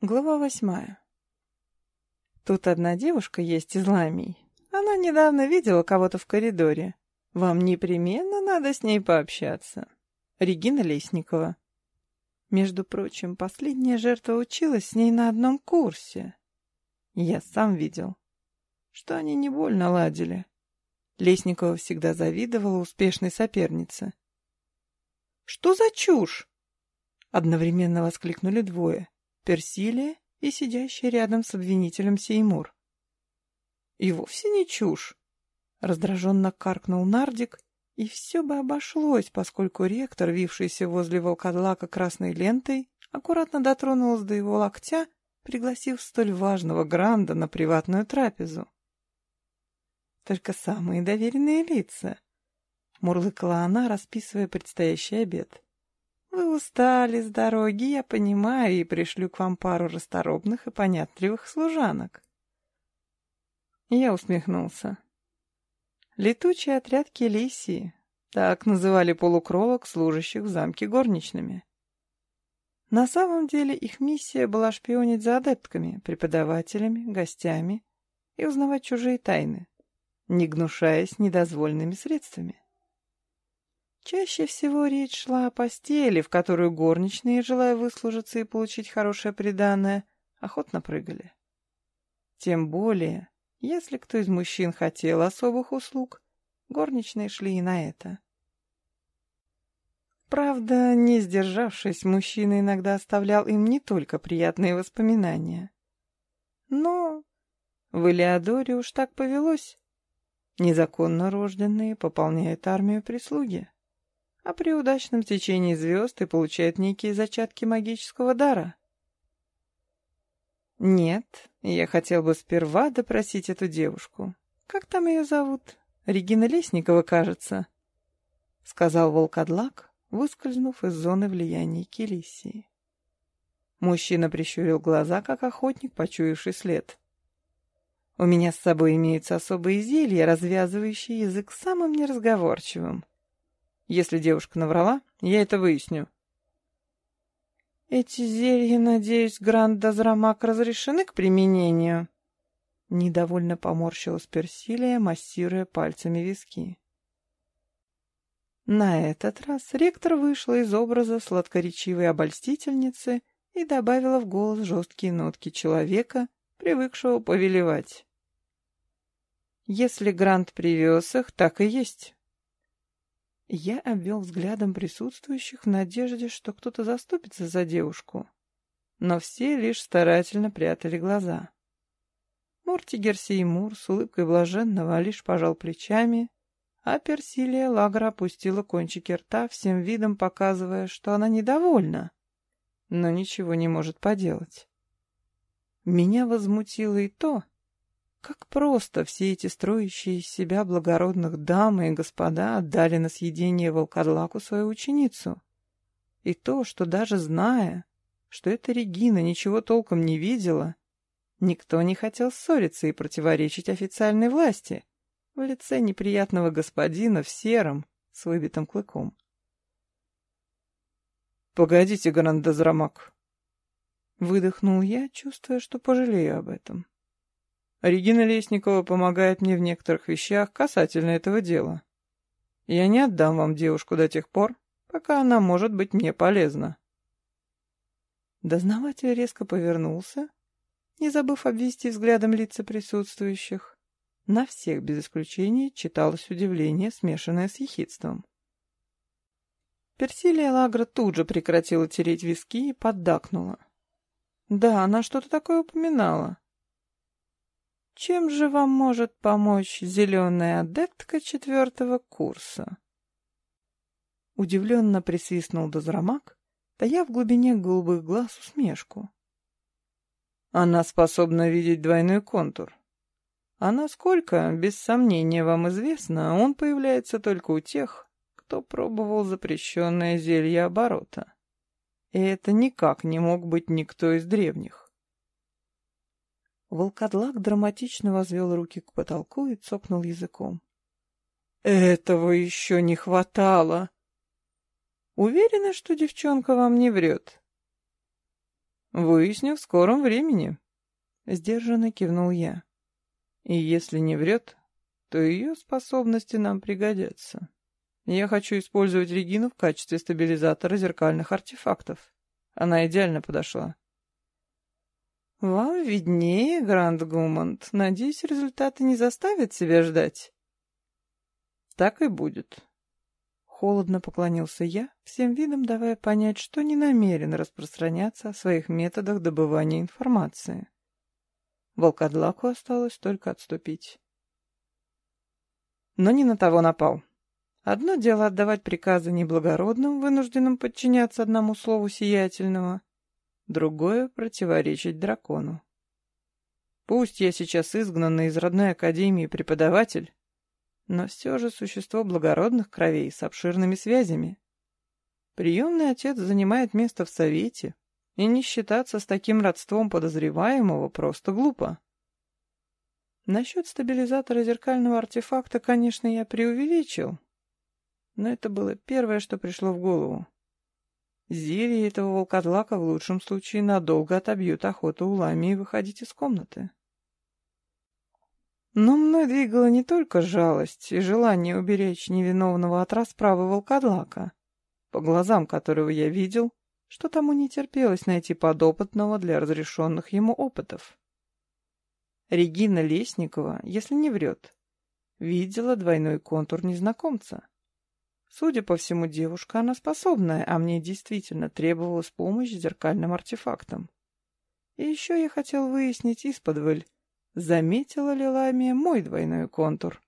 Глава восьмая. Тут одна девушка есть из Ламий. Она недавно видела кого-то в коридоре. Вам непременно надо с ней пообщаться. Регина Лесникова. Между прочим, последняя жертва училась с ней на одном курсе. Я сам видел, что они не больно ладили. Лесникова всегда завидовала успешной сопернице. «Что за чушь?» Одновременно воскликнули двое. Персилия и сидящий рядом с обвинителем Сеймур. И вовсе не чушь. Раздраженно каркнул Нардик, и все бы обошлось, поскольку ректор, вившийся возле волкодлака красной лентой, аккуратно дотронулся до его локтя, пригласив столь важного Гранда на приватную трапезу. Только самые доверенные лица. Мурлыкала она, расписывая предстоящий обед. Устали с дороги, я понимаю, и пришлю к вам пару расторопных и понятливых служанок. Я усмехнулся. Летучий отряд Келисии. Так называли полукровок, служащих в замке горничными. На самом деле их миссия была шпионить за адептками, преподавателями, гостями и узнавать чужие тайны, не гнушаясь недозволенными средствами. Чаще всего речь шла о постели, в которую горничные, желая выслужиться и получить хорошее приданое, охотно прыгали. Тем более, если кто из мужчин хотел особых услуг, горничные шли и на это. Правда, не сдержавшись, мужчина иногда оставлял им не только приятные воспоминания. Но в Элеодоре уж так повелось. Незаконно рожденные пополняют армию прислуги а при удачном течении звезд и получает некие зачатки магического дара. Нет, я хотел бы сперва допросить эту девушку. Как там ее зовут? Регина Лесникова, кажется, — сказал волкодлак, выскользнув из зоны влияния Келисии. Мужчина прищурил глаза, как охотник, почуявший след. «У меня с собой имеются особые зелья, развязывающие язык самым неразговорчивым. Если девушка наврала, я это выясню. Эти зелья, надеюсь, Гранд Дозрамак разрешены к применению? Недовольно поморщилась Персилия, массируя пальцами виски. На этот раз ректор вышла из образа сладкоречивой обольстительницы и добавила в голос жесткие нотки человека, привыкшего повелевать. Если Грант привез их, так и есть. Я обвел взглядом присутствующих в надежде, что кто-то заступится за девушку. Но все лишь старательно прятали глаза. Мортигер Сеймур с улыбкой блаженного лишь пожал плечами, а Персилия Лагра опустила кончики рта, всем видом показывая, что она недовольна, но ничего не может поделать. Меня возмутило и то, как просто все эти строящие из себя благородных дамы и господа отдали на съедение волкодлаку свою ученицу. И то, что даже зная, что эта Регина ничего толком не видела, никто не хотел ссориться и противоречить официальной власти в лице неприятного господина в сером с выбитым клыком. «Погодите, Грандозрамак!» Выдохнул я, чувствуя, что пожалею об этом. Регина Лесникова помогает мне в некоторых вещах касательно этого дела. Я не отдам вам девушку до тех пор, пока она может быть мне полезна. Дознаватель резко повернулся, не забыв обвести взглядом лица присутствующих. На всех, без исключения, читалось удивление, смешанное с ехидством. Персилия Лагра тут же прекратила тереть виски и поддакнула. Да, она что-то такое упоминала. Чем же вам может помочь зеленая адептка четвертого курса? Удивленно присвистнул Дозрамак, тая в глубине голубых глаз усмешку. Она способна видеть двойной контур. А насколько, без сомнения, вам известно, он появляется только у тех, кто пробовал запрещенное зелье оборота. И это никак не мог быть никто из древних. Волкодлак драматично возвел руки к потолку и цокнул языком. «Этого еще не хватало!» «Уверена, что девчонка вам не врет?» Выясню в скором времени. Сдержанно кивнул я. И если не врет, то ее способности нам пригодятся. Я хочу использовать Регину в качестве стабилизатора зеркальных артефактов. Она идеально подошла. «Вам виднее, Гранд Гумант. Надеюсь, результаты не заставят себя ждать?» «Так и будет». Холодно поклонился я, всем видом давая понять, что не намерен распространяться о своих методах добывания информации. Волкодлаку осталось только отступить. Но не на того напал. Одно дело отдавать приказы неблагородным, вынужденным подчиняться одному слову сиятельного, другое — противоречить дракону. Пусть я сейчас изгнанный из родной академии преподаватель, но все же существо благородных кровей с обширными связями. Приемный отец занимает место в совете, и не считаться с таким родством подозреваемого просто глупо. Насчет стабилизатора зеркального артефакта, конечно, я преувеличил, но это было первое, что пришло в голову. Зелье этого волкодлака в лучшем случае надолго отобьют охоту у Ламии выходить из комнаты. Но мной двигала не только жалость и желание уберечь невиновного от расправы волкодлака, по глазам которого я видел, что тому не терпелось найти подопытного для разрешенных ему опытов. Регина Лесникова, если не врет, видела двойной контур незнакомца. Судя по всему, девушка она способная, а мне действительно требовалась помощь с зеркальным артефактом. И еще я хотел выяснить исподволь, заметила ли Ламия мой двойной контур.